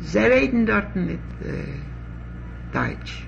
sie reden dort mit äh, Deutsch.